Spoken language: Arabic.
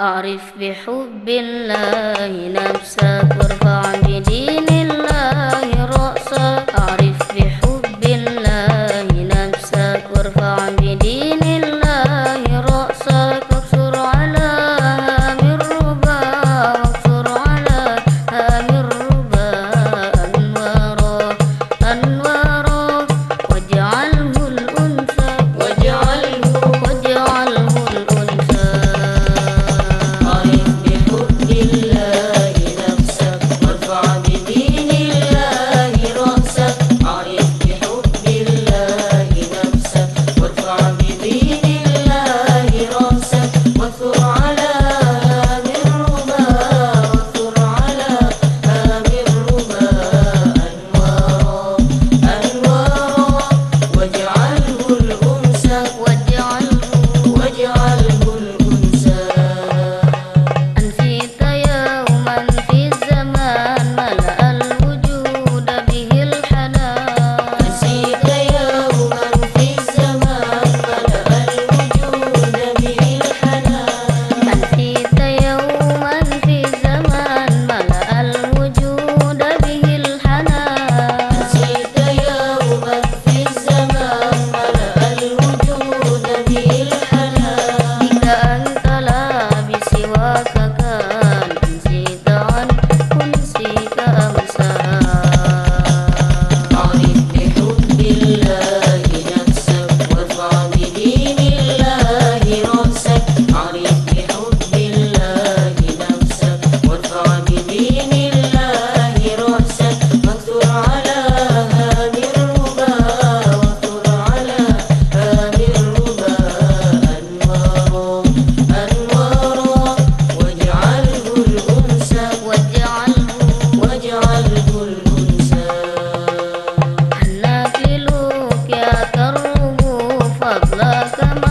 أعرف بحب الله نفسك وارفع نافلوك يا ترغب فضلك